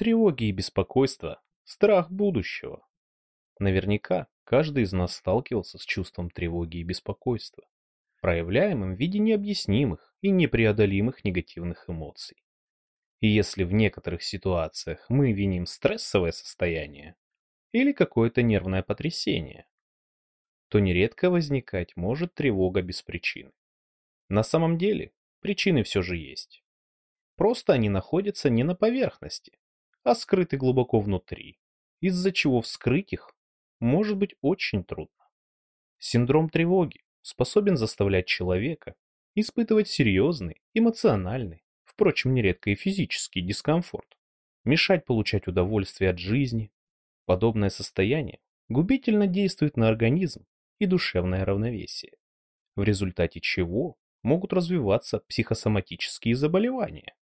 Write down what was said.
Тревоги и беспокойство, страх будущего. Наверняка каждый из нас сталкивался с чувством тревоги и беспокойства, проявляемым в виде необъяснимых и непреодолимых негативных эмоций. И если в некоторых ситуациях мы виним стрессовое состояние или какое-то нервное потрясение, то нередко возникать может тревога без причины. На самом деле причины все же есть. Просто они находятся не на поверхности, а скрыты глубоко внутри, из-за чего вскрыть их может быть очень трудно. Синдром тревоги способен заставлять человека испытывать серьезный, эмоциональный, впрочем, нередко и физический дискомфорт, мешать получать удовольствие от жизни. Подобное состояние губительно действует на организм и душевное равновесие, в результате чего могут развиваться психосоматические заболевания,